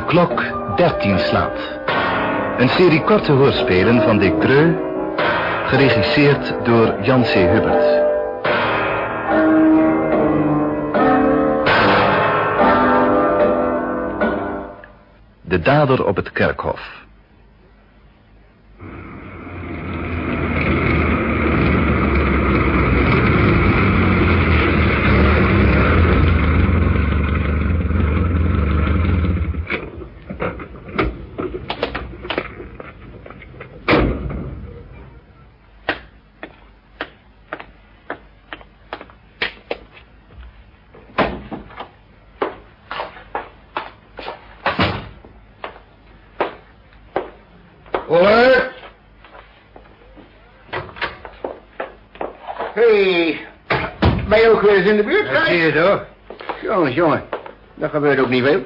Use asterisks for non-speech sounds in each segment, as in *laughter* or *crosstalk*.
De klok 13 slaat. Een serie korte hoorspelen van Dick Dreu, geregisseerd door Jan C. Hubert. De dader op het kerkhof. Hoor. Hey, ben je ook weer eens in de buurt? Dat zie je toch? Jongens, jongen, dat gebeurt ook niet veel.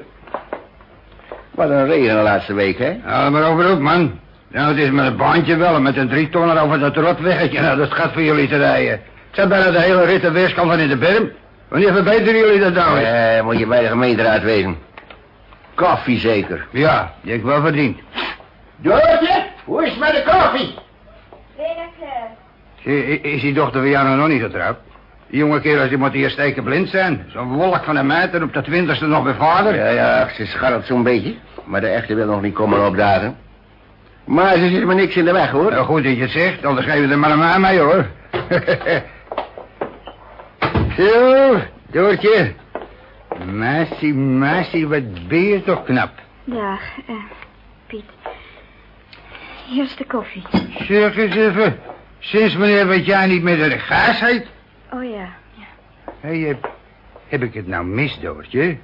Wat een regen de laatste week, hè? Haal maar over op, man. Nou, het is met een bandje wel, en met een drietonner over dat rotweggetje. Nou, dat gaat voor jullie te rijden. Het zijn bijna de hele rit de weerskant van in de berm. Wanneer verbeteren jullie dat nou eens? Eh, moet je bij de gemeenteraad wezen. Koffie zeker. Ja, die heb ik wel verdiend. Doortje, hoe is het met de koffie? I- Is die dochter van jou nou nog niet getrouwd? Die jonge kerels die moeten hier steken blind zijn. Zo'n wolk van een meid en op de twintigste nog bij vader. Ja, ja, ze scharrelt zo'n beetje. Maar de echte wil nog niet komen opdagen. Maar ze zit me niks in de weg, hoor. Nou, goed dat je het zegt, anders geef je er maar een aan mee, hoor. *laughs* Zo, Doortje. Massie, Massie, wat ben je toch knap. Ja, eh, Piet. Hier is de koffie. Zeg eens even, sinds wanneer weet jij niet meer dat ik gaas heet? Oh ja, ja. Hé, heb, heb ik het nou mis, Doortje?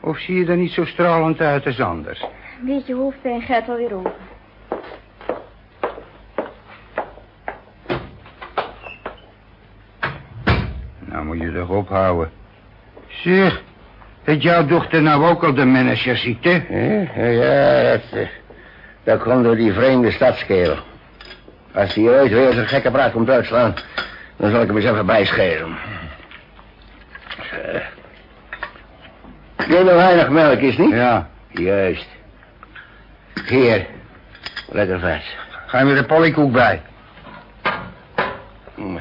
Of zie je er niet zo stralend uit als anders? Een beetje hoofdpijn gaat alweer over. Nou moet je toch ophouden. Zeg, heeft jouw dochter nou ook al de managerziekte? Ja, ja dat, eh, dat komt door die vreemde stadskerel. Als hij ooit weer zijn gekke praat komt uitslaan... dan zal ik hem eens even bijscheren. Nog weinig melk, is niet? Ja. Juist. Hier. Lekker vers. Ga je met de pollykoek bij? Mm.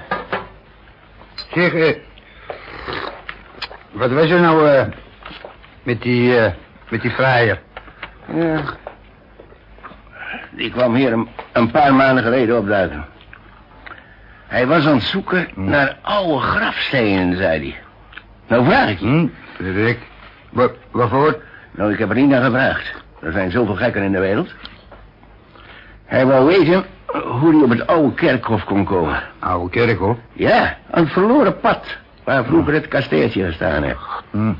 Zeg, eh... Wat was er nou, eh... Met die, eh... Met die vrijer? Ja. Die kwam hier een, een paar maanden geleden opduiken. Hij was aan het zoeken naar oude grafstenen, zei hij. Nou vraag ik je. Hm? Rick. Wat, waarvoor? Nou, ik heb er niet naar gevraagd. Er zijn zoveel gekken in de wereld. Hij wou weten hoe hij op het oude kerkhof kon komen. Oude kerkhof. Ja, een verloren pad. Waar vroeger het kasteeltje gestaan heeft. Hm.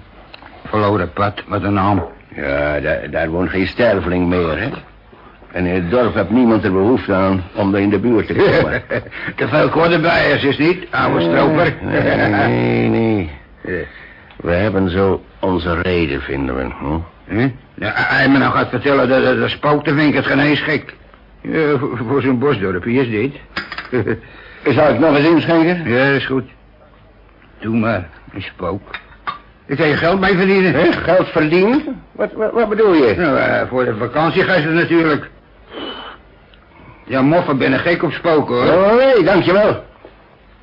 Verloren pad, wat een naam. Ja, daar, daar woont geen sterveling meer, hè. En in het dorp heeft niemand er behoefte aan om er in de buurt te komen. *laughs* Te veel kordenbijers is niet, oude stroper. *laughs* Nee, nee, nee. We hebben zo onze reden, vinden we. Hm? Hm? Ja, hij me nou gaat vertellen dat het spookte, vind ik het geen eens gek. Ja, voor, zo'n bosdorpje is dit. *laughs* Zal ik nog eens inschenken? ja, is goed. Doe maar, een spook. Ik kan je geld mee verdienen. Hè? Geld verdienen? Wat, wat, wat bedoel je? Nou, eh, voor de vakantiegasten natuurlijk. Ja, moffen ben een gek op spoken, hoor. Oh, nee, dankjewel.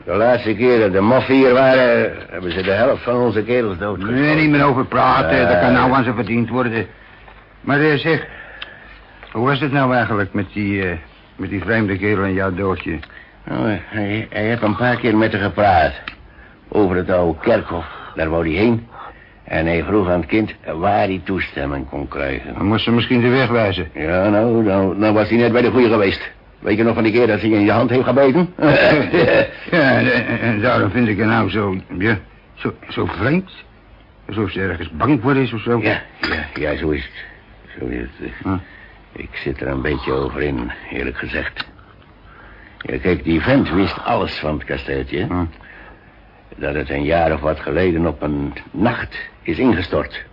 De laatste keer dat de moffen hier waren... hebben ze de helft van onze kerels doodgeschoten. Nee, niet meer over praten. Ja. Dat kan nou aan ze verdiend worden. Maar eh, zeg, hoe was het nou eigenlijk met die, eh, met die vreemde kerel en jouw doodje? Oh, hij, hij heeft een paar keer met haar gepraat. Over het oude kerkhof. Daar wou hij heen. En hij vroeg aan het kind waar hij toestemming kon krijgen. Dan moest ze misschien de weg wijzen. Ja, nou, nou, nou was hij net bij de goeie geweest. Weet je nog van die keer dat hij in je hand heeft gebeten? *laughs* ja, en, daarom vind ik het nou zo, ja, zo, zo vreemd. Alsof ze ergens bang voor is of zo. ja, ja, ja, zo is het. Zo is het. Ik zit er een beetje over in, eerlijk gezegd. Ja, kijk, die vent wist alles van het kasteeltje. Dat het een jaar of wat geleden op een nacht is ingestort.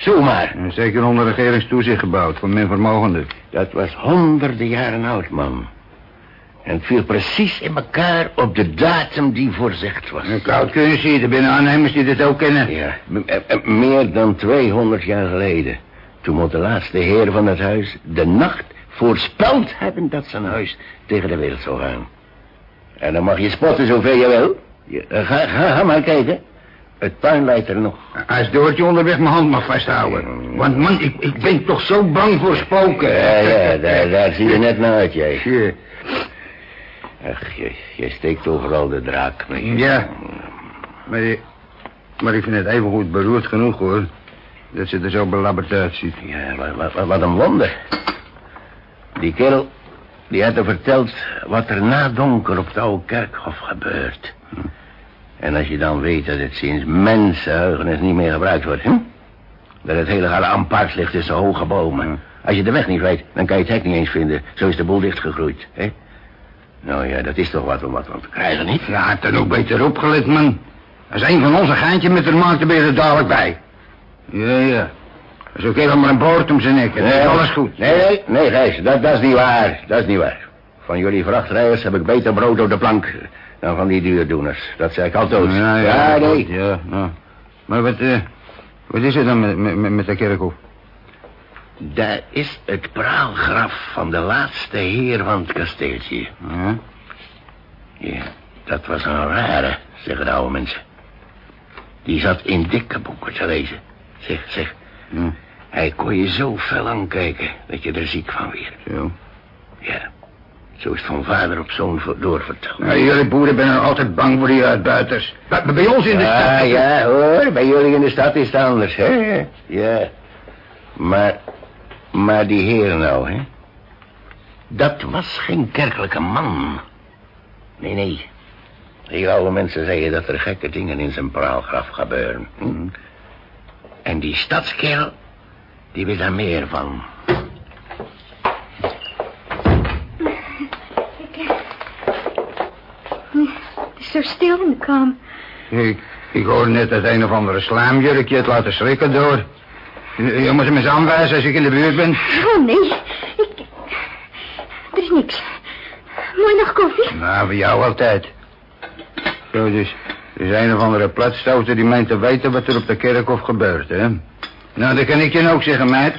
Zomaar. Zeker onder regeringstoezicht gebouwd, voor min vermogenden. Dat was honderden jaren oud, man. En het viel precies in elkaar op de datum die voorzegd was. Een koud kun je zien, er binnen aannemers die dit ook kennen. Ja, eh, eh, meer dan 200 jaar geleden. Toen moet de laatste heer van het huis de nacht voorspeld hebben dat zijn huis tegen de wereld zou gaan. En dan mag je spotten zoveel je wil. Eh, ga, ga, ga maar kijken. Het puin lijkt er nog. Als Doortje onderweg mijn hand mag vasthouden. Want man, ik, ik ben toch zo bang voor spoken. Ja, ja, daar, daar zie je net naar uit, jij. Ja. Ach, je, je steekt overal de draak mee. Ja. Maar, ik- maar ik vind het even goed beroerd genoeg, hoor. Dat ze er zo belabberd uitziet. Ja, wat, wat, wat een wonder. Die kerel, die had er verteld wat er na donker op het oude kerkhof gebeurt. Hm. En als je dan weet dat het sinds mensenheugenis niet meer gebruikt wordt, hm? Dat het hele gale amparts ligt tussen hoge bomen. Als je de weg niet weet, dan kan je het hek niet eens vinden. Zo is de boel dichtgegroeid, hè? Nou ja, dat is toch wat om wat van te krijgen, niet? Ja, had dan ook beter opgelet, man. Als een van ons een geintje met haar maakt, dan ben je er dadelijk bij. Ja, ja. Dat is ook even maar een boord om zijn nek. Het is alles goed. Nee, nee, nee, Gijs, dat, dat is niet waar. Dat is niet waar. Van jullie vrachtrijders heb ik beter brood op de plank dan van die duurdoeners. Dat zeg ik altijd. Ja, ja. nee. goed, Ja, ja. Maar wat, eh, wat is er dan met, met, met- met de kerkhof? Daar is het praalgraf van de laatste heer van het kasteeltje. Ja. Ja, dat was een rare, zeggen de oude mensen. Die zat in dikke boeken te lezen. Zeg, zeg, Ja, hij kon je zo fel aankijken dat je er ziek van werd. zo. Ja, zo is het van vader op zoon doorverteld. Ja, jullie boeren zijn altijd bang voor die uitbuiters. Bij, bij ons in de stad... ja, hoor, bij jullie in de stad is het anders, hè? Ja. Maar, maar die heer nou, hè? Dat was geen kerkelijke man. Nee, nee. Die oude mensen zeggen dat er gekke dingen in zijn praalgraf gebeuren. Hm? En die stadskerel, die weet daar meer van. Het is zo stil in de kamer. Ik, ik hoor net dat een of andere slaamjurkje het laten schrikken door. Je, je moet hem eens aanwijzen als ik in de buurt ben. Oh, nee. Ik... Er is niks. Mooi nog koffie? Nou, voor jou altijd. Zo, dus... Er is een of andere platstoter die meent te weten wat er op de kerkhof gebeurt, hè? Nou, dat kan ik je ook zeggen, meid.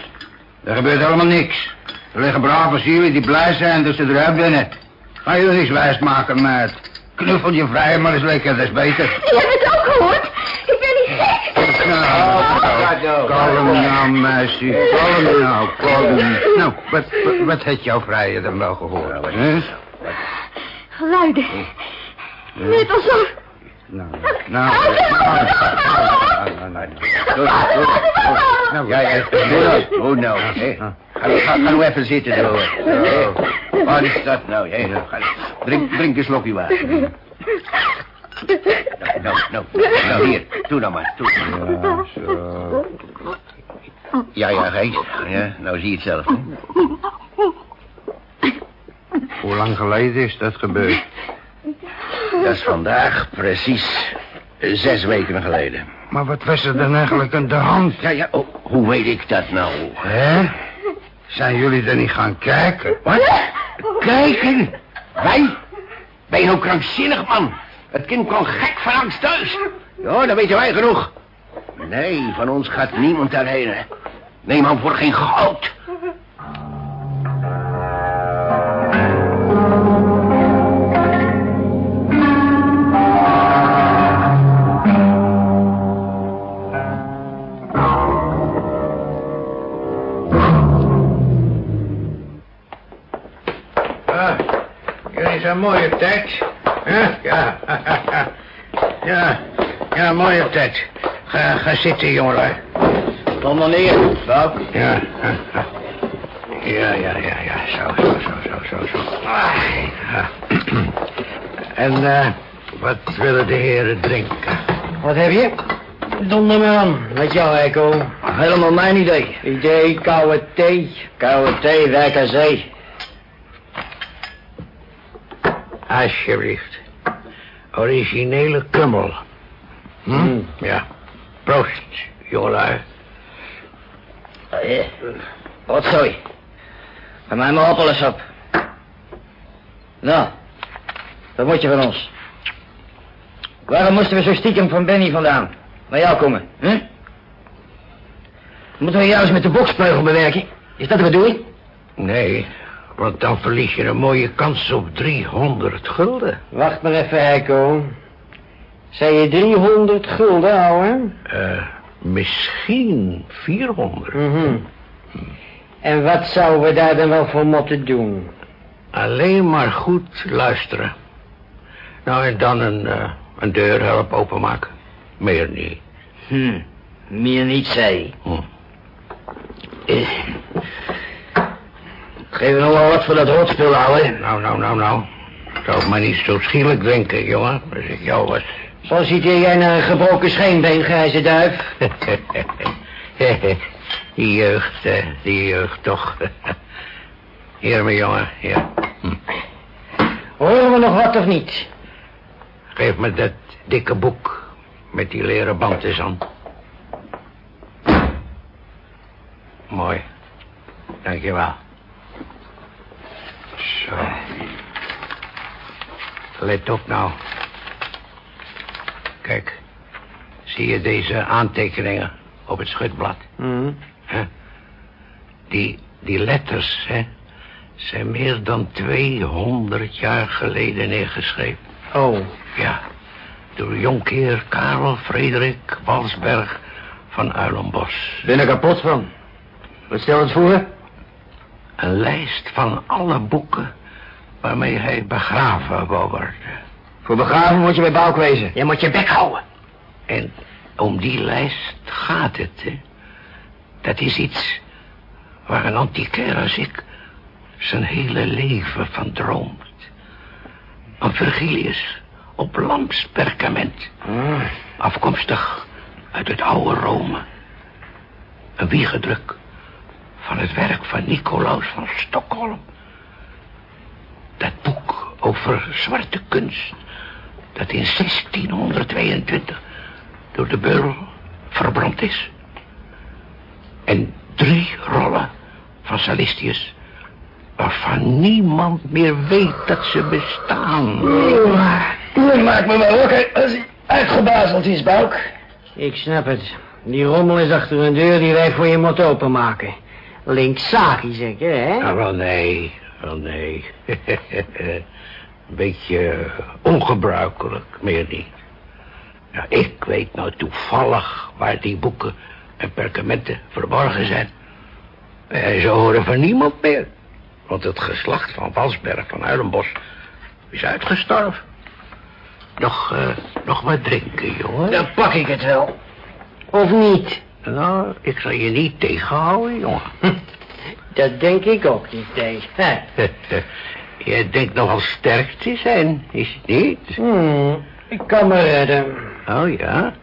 Er gebeurt helemaal niks. Er liggen brave zielen die blij zijn dat ze eruit binnen. Ga je er niks wijs maken, meid. Knuffel je vrij, maar eens lekker, dat is beter. Je hebt het ook gehoord. Ik ben niet gek. Nou, kalm nou, meisje. Kalm nou, kalm. Nou, wat, wat, wat heeft jouw vrije dan wel gehoord? hè? Geluiden. Net alsof... Nou, nou, nou, nou, nou, nou. Nou, nou, nou. nou even zitten, door. *laughs* Wat is dat nou? Ga- Drink, drink een slokje water. Nou, nou, nou, nou, hier, doe nou maar, doe. Ja, zo. Ja, ja, Gijs, ja, nou zie je het zelf. hè. Hoe lang geleden is dat gebeurd? Dat is vandaag precies zes weken geleden. Maar wat was er dan eigenlijk aan de hand? Ja, ja, oh, hoe weet ik dat nou? Hè? Zijn jullie er niet gaan kijken? Wat? Kijken? Wij? Ben je nou krankzinnig, man? Het kind kwam gek van angst thuis. Ja, dat weten wij genoeg. Nee, van ons gaat niemand daarheen. Neem hem voor geen goud. Tijd. Huh? Ja. *laughs* ja. Ja, mooi op tijd. Ga, ga zitten, jongelui. Kom dan neer, Bob. Ja. *laughs* Ja, ja, ja, ja. Zo, zo, zo, zo, zo, zo. Ah, ja. En, eh, wat willen de heren drinken? Wat heb je? Donder me aan, met jou, Echo. Helemaal mijn idee. Idee, koude thee. Koude thee, werk zee. Alsjeblieft. Originele kummel. Hm? Mm. Ja. Proost, jongelui. Eh, Wat zooi. Bij mij appelen op. Nou, wat moet je van ons? Waarom moesten we zo stiekem van Benny vandaan? Naar jou komen, hè? Moeten we juist met de boksbeugel bewerken? Is dat de bedoeling? Nee, want dan verlies je een mooie kans op 300 gulden. Wacht maar even, Heiko. Zei je 300 gulden, ouwe? Eh, misschien 400. Mhm. En wat zouden we daar dan wel voor moeten doen? Alleen maar goed luisteren. Nou, en dan een, eh, een deur helpen openmaken. Meer niet. Hm, meer niet, zei. Hm. Eh. Geef nog wel wat voor dat rotspul, ouwe. Nou, nou, nou, nou. Zou maar niet zo schielijk denken, jongen. Als ik jou was. Zo ziet jij naar een gebroken scheenbeen, grijze duif. *laughs* die jeugd, eh, die jeugd toch. *laughs* Hier, mijn jongen, hier. Hm. Horen we nog wat of niet? Geef me dat dikke boek met die leren band aan. Mooi. Dankjewel. Zo. Let op nou. Kijk. Zie je deze aantekeningen op het schutblad? Hm. Hè? Die, die letters, hè, zijn meer dan 200 jaar geleden neergeschreven. Oh, Ja, door jonkheer Karel Frederik Walsberg van Uilenbos. ben er kapot van. Wat stel het voor? Een lijst van alle boeken waarmee hij begraven wou worden. Voor begraven moet je bij Bouk wezen. Je moet je bek houden. En om die lijst gaat het, hè. Dat is iets waar een antiquair als ik zijn hele leven van droomt. Een Virgilius op lamsperkament. Ah, Afkomstig uit het oude Rome. Een wiegedruk van het werk van Nicolaus van Stockholm. Dat boek over zwarte kunst... dat in 1622 door de beul verbrand is. En drie rollen van Salistius... waarvan niemand meer weet dat ze bestaan. Maak me maar wakker als hij uitgebazeld is, Bouk. Ik snap het. Die rommel is achter een deur die wij voor je moeten openmaken. Linksaki zeker, hè? Ah, wel nee, wel nee. *laughs* Een beetje ongebruikelijk, meer niet. Ja, ik weet nou toevallig waar die boeken en perkamenten verborgen zijn. En ze horen van niemand meer. Want het geslacht van Walsberg van Uilenbos is uitgestorven. Nog, eh, nog wat drinken, jongen? Dan pak ik het wel. Of niet? Nou, ik zal je niet tegenhouden, jongen. *laughs* Dat denk ik ook niet, nee. *laughs* Jij denkt nogal sterk te zijn, is het niet? Hmm, ik kan me redden. Oh ja?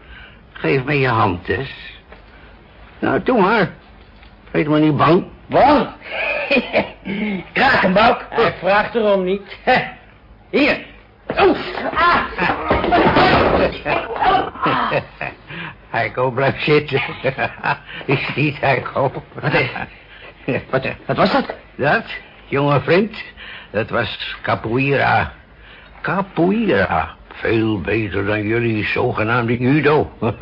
Geef me je hand eens. Nou, doe maar. Wees maar niet bang. Wat? *laughs* Graag een Bouk. Hij vraagt erom niet. Hier. Oef. Ah. Heiko, blijf zitten. *laughs* is niet Heiko. Wat, wat, wat was dat? Dat, jonge vriend, dat was capoeira. Capoeira. Veel beter dan jullie zogenaamde judo. *laughs*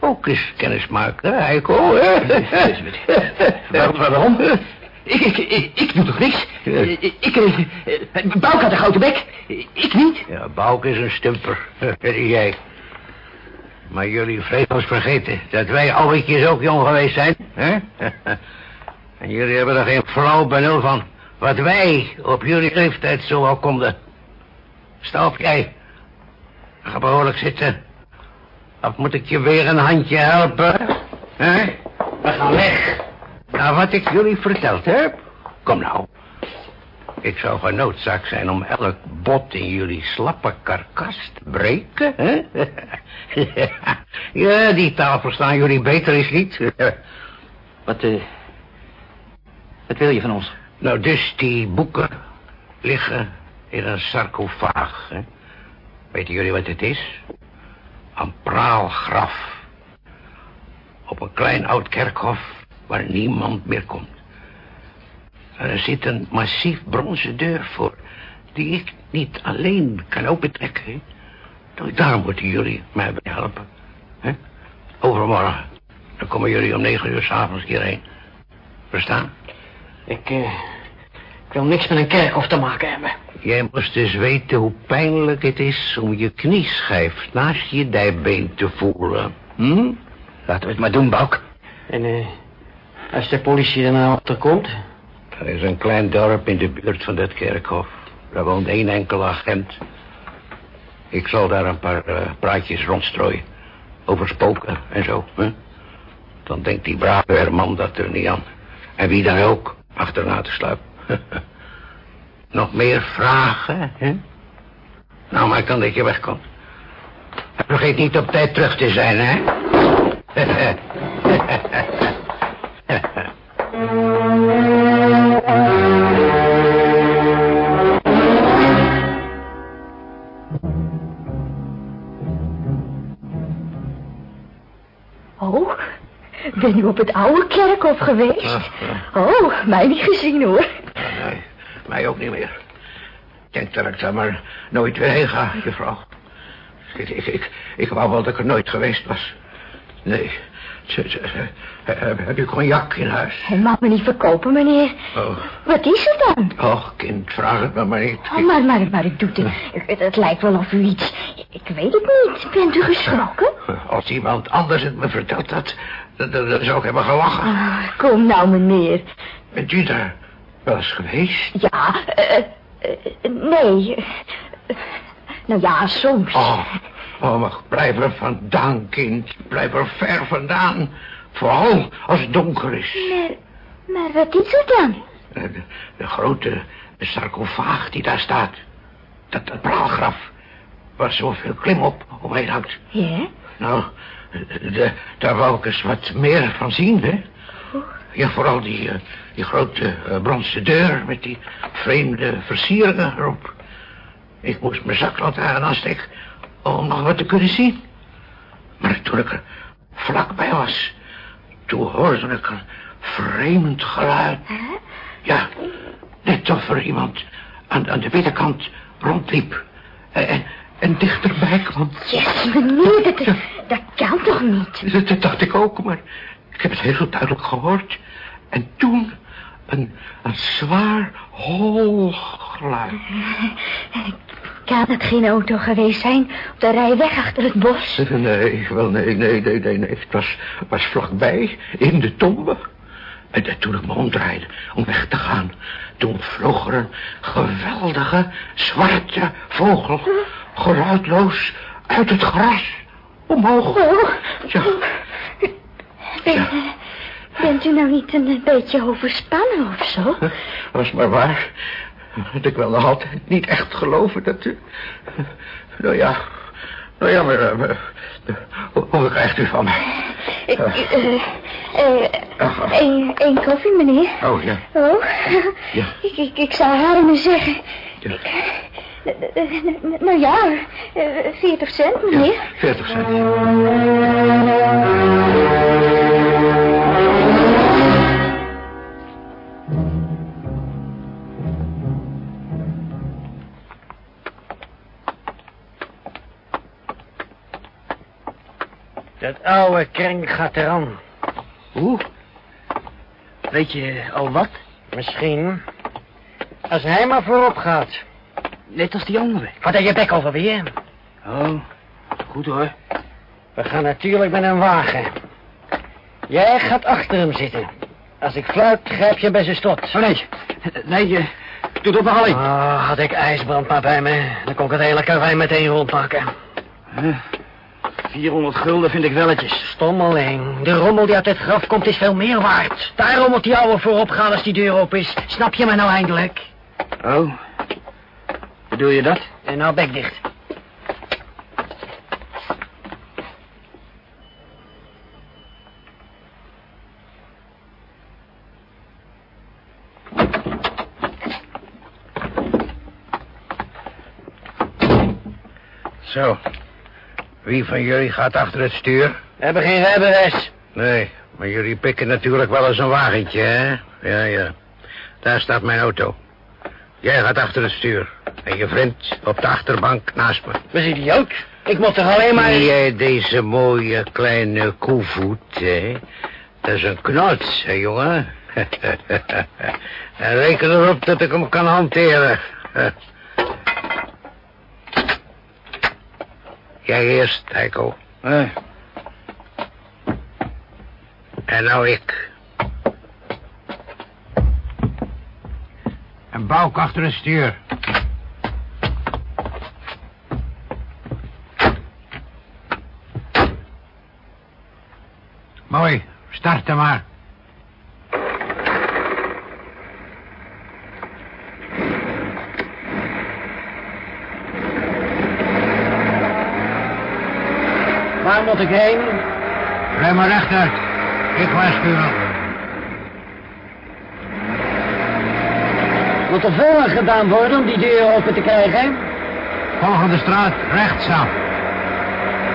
Ook eens kennismaken, hè, Heiko. hè? *laughs* Waarom? waarom? Ik, ik, ik, ik doe toch niks? Ik, ik, eh, Bouk had een grote bek. Ik niet. Ja, Bouk is een stumper. Jij. Maar jullie vlegels vergeten dat wij alweetjes ook jong geweest zijn. Hè? *laughs* En jullie hebben er geen flauw benul van. Wat wij op jullie leeftijd zo al konden. Sta op jij. Ga behoorlijk zitten. Of moet ik je weer een handje helpen? Hè? We weg. Nou, wat ik jullie verteld heb. Kom nou. Ik zou genoodzaakt zijn om elk bot in jullie slappe karkas te breken, hè? *laughs* ja, die taal verstaan jullie beter, is niet? *laughs* Wat, eh... Wat wil je van ons? nou, dus die boeken liggen in een sarcofaag, hè? Weten jullie wat het is? Een praalgraf. Op een klein oud kerkhof waar niemand meer komt. Er zit een massief bronzen deur voor... die ik niet alleen kan opentrekken. Nou, daar moeten jullie mij bij helpen. Overmorgen. Dan komen jullie om negen uur s'avonds hierheen. Verstaan? Ik, eh, ik wil niks met een kerkhof te maken hebben. Jij moest dus weten hoe pijnlijk het is om je knieschijf naast je dijbeen te voelen. Hm? Laten we het maar doen, Bouk. En eh, als de politie er nou achter komt... Er is een klein dorp in de buurt van dat kerkhof. Daar woont één enkele agent. Ik zal daar een paar eh, praatjes rondstrooien. Over spoken en zo. Hè? Dan denkt die brave Herman dat er niet aan. En wie dan ook achterna te sluipen. *laughs* Nog meer vragen, hè? Nou, maar kan dat je wegkomt. Vergeet niet op tijd terug te zijn, hè? *laughs* ben u op het oude kerkhof geweest? Ah, Oh, mij niet gezien hoor. Nee, mij ook niet meer. Ik denk dat ik daar maar nooit weer heen ga, juffrouw. Ik, ik, ik, ik wou wel dat ik er nooit geweest was. Nee. Heb, u cognac in huis? Hij mag me niet verkopen, meneer. Oh, Wat is er dan? och, kind, vraag het me maar niet. Oh, maar, maar, maar het doet het. Het, het lijkt wel of u iets... Ik weet het niet. Bent u geschrokken? Als iemand anders het me dan, dan, dan zou ik hebben gelachen. Ah, kom nou, meneer. Bent u daar wel eens geweest? Ja, eh, eh, nee. Eh, nou ja, soms. Oh, oh, maar blijf er vandaan, kind. Blijf er ver vandaan. Vooral als het donker is. Maar, maar wat is er dan? Eh, De, de grote sarcofaag die daar staat. Dat, dat praalgraf. Waar zoveel klimop omheen hangt. Ja? Nou, de, daar wou ik eens wat meer van zien, hè. Ja, vooral die, eh, die grote eh, bronzen deur met die vreemde versieringen erop. Ik moest mijn zaklantaarn aansteken om nog wat te kunnen zien. Maar toen ik er vlakbij was, toen hoorde ik een vreemd geluid. Ja, net of er iemand aan, aan de binnenkant rondliep. En, en, en dichterbij kwam. Yes, meneer, dat, dat kan toch niet? Dat, dat dacht ik ook, maar ik heb het heel duidelijk gehoord. En toen een, een zwaar, hol geluid. *laughs* Kan het geen auto geweest zijn op de rijweg achter het bos? *laughs* Nee, wel nee, nee, nee, nee, nee. Het was, was vlakbij, in de tombe. En toen ik me omdraaide om weg te gaan... toen vloog er een geweldige zwarte vogel... geluidloos uit het gras omhoog. Oh, Ja, ben, bent u nou niet een beetje overspannen of zo? *laughs* was maar waar. Dat ik wel nog altijd niet echt geloven dat u... Nou ja, nou ja, maar... eh, maar, eh, hoe, krijgt u van mij? Eh, eh, één koffie, meneer. Oh, ja. Oh, Ja. ik, ik, ik zou haar maar zeggen. Ja. Nou ja, eh, 40 cent, meneer. Ja, 40 cent. Dat oude kring gaat eraan. Hoe? Weet je al wat? Misschien. Als hij maar voorop gaat. Net als die andere. Wat heb je bek over weer? Oh, goed hoor. We gaan natuurlijk met een wagen. Jij gaat achter hem zitten. Als ik fluit, grijp je bij zijn stot. Oh nee, nee, je doet het nog alleen. Ah, had ik ijsbrand maar bij me. Dan kon ik het hele karwei meteen rondpakken. 400 gulden vind ik welletjes. Stommeling. De rommel die uit het graf komt is veel meer waard. Daarom moet die ouwe voorop gaan als die deur open is. Snap je me nou eindelijk? Oh, bedoel je dat? En nou bek dicht. Zo. Wie van jullie gaat achter het stuur? We hebben geen rijbewijs. Nee, maar jullie pikken natuurlijk wel eens een wagentje, hè? Ja, ja. Daar staat mijn auto. Jij gaat achter het stuur. En je vriend op de achterbank naast me. We zijn idioot. Ik moet toch alleen maar... Jij deze mooie kleine koevoet, hè? Dat is een knots, hè, jongen? en *laughs* reken erop dat ik hem kan hanteren. *laughs* Jij eerst, Heiko. Eh, En nou ik. en Bouk achter het stuur. Mooi, starten maar. Waar moet ik heen? Rij maar rechtuit. Ik waarschuw wel. Moet er veel aan gedaan worden om die deur open te krijgen? Volgende straat, rechtsaf.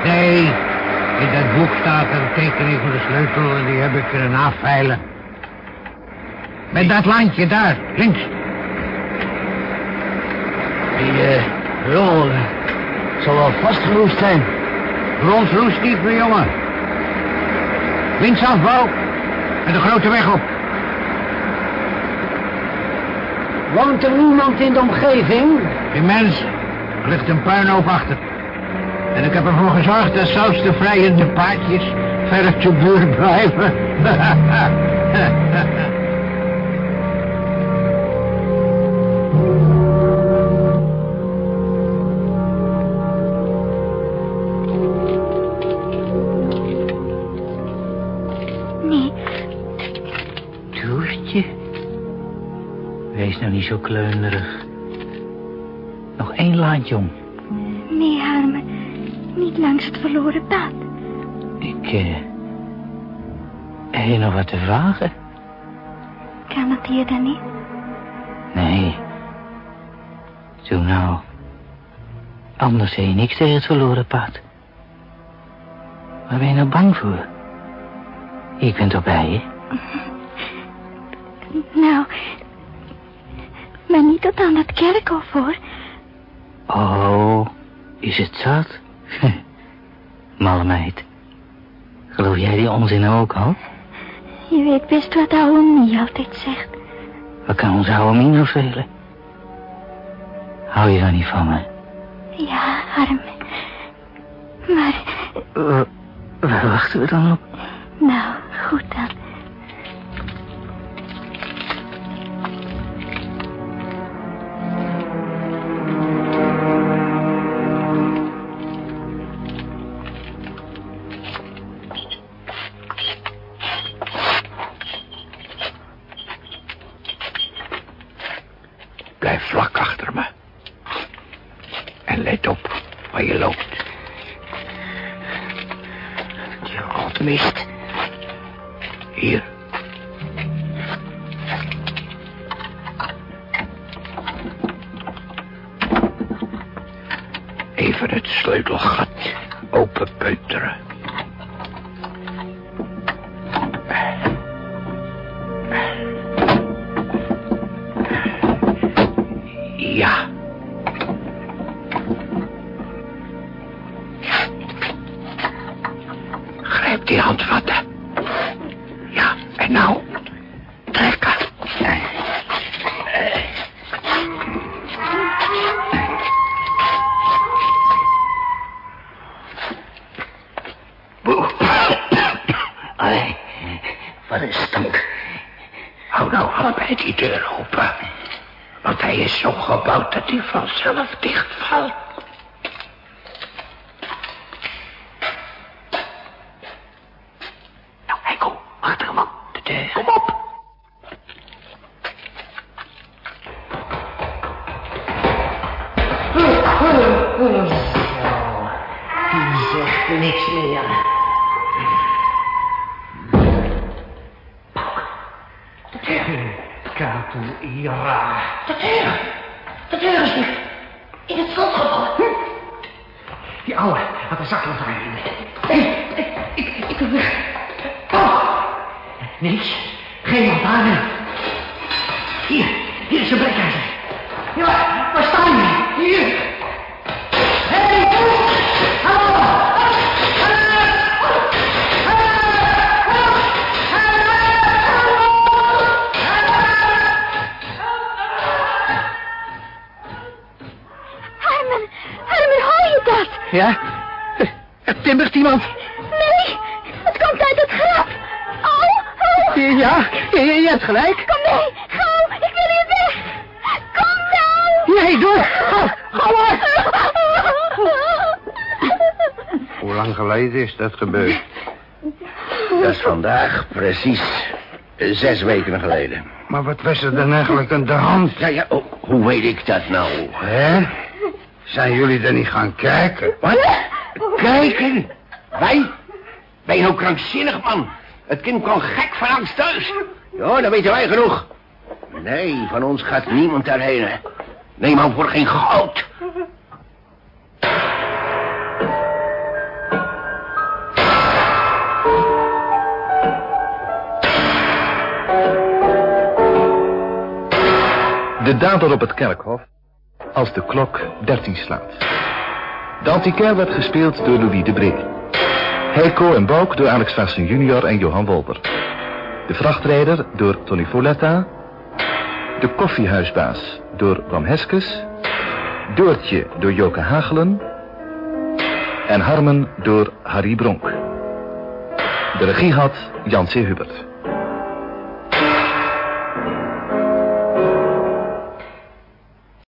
Nee, in dat boek staat een tekening voor de sleutel en die heb ik kunnen afveilen. Met dat landje daar, links. Die, eh, rol eh, zal wel vastgeroest zijn. Rond roest niet, mijn jongen. Linksaf, Bouw. En de grote weg op. Woont er niemand in de omgeving? Immens. Er ligt een puinhoop achter. En ik heb ervoor gezorgd dat zelfs de vrijende paardjes verder te buurt blijven. *laughs* zo kleunerig. Nog één laantje om. nee, Harme. Niet langs het verloren pad. Ik, eh... Heb je nog wat te vragen? Kan het hier dan niet? Nee. Doe nou. Anders zeg je niks tegen het verloren pad. Waar ben je nou bang voor? Ik ben toch bij je? *laughs* Nou, maar niet tot aan dat kerkhof, hoor. Oh, is het zat? *laughs* Malle meid. Geloof jij die onzin ook al? Je weet best wat oude Mie altijd zegt. Wat kan ons oude Mien nou schelen? Hou je dan niet van me? Ja, Harme. Maar, Wa- Waar wachten we dan op? nou, goed dan. Je rotmist. Hier. Even het sleutelgat openpeuteren. Want hij is zo gebouwd dat hij vanzelf dichtvalt. Ja? Er timmert iemand. Nee, het komt uit het graf. Oh, oh. Ja, je, je, hebt gelijk. Kom mee, gauw, ik wil hier weg. Kom nou. Nee, door. Gauw, gauw maar. Hoe lang geleden is dat gebeurd? Dat is vandaag precies zes weken geleden. Maar wat was er dan eigenlijk aan de hand? Ja, ja, oh, hoe weet ik dat nou? Hè? Zijn jullie er niet gaan kijken? Wat? Kijken? Wij? Ben je nou krankzinnig, man? Het kind kwam gek van angst thuis. Ja, dat weten wij genoeg. Nee, van ons gaat niemand daarheen, hè. Nee, man, voor geen goud. De dader op het kerkhof als de klok 13 slaat. De antiquair werd gespeeld door Louis de Bree. Heiko en Bouk door Alex Vassen junior en Johan Wolper. De vrachtrijder door Tony Foletta. De koffiehuisbaas door Bram Heskes. Doortje door Joke Hagelen. En Harmen door Harry Bronk. De regie had Jan C. Hubert.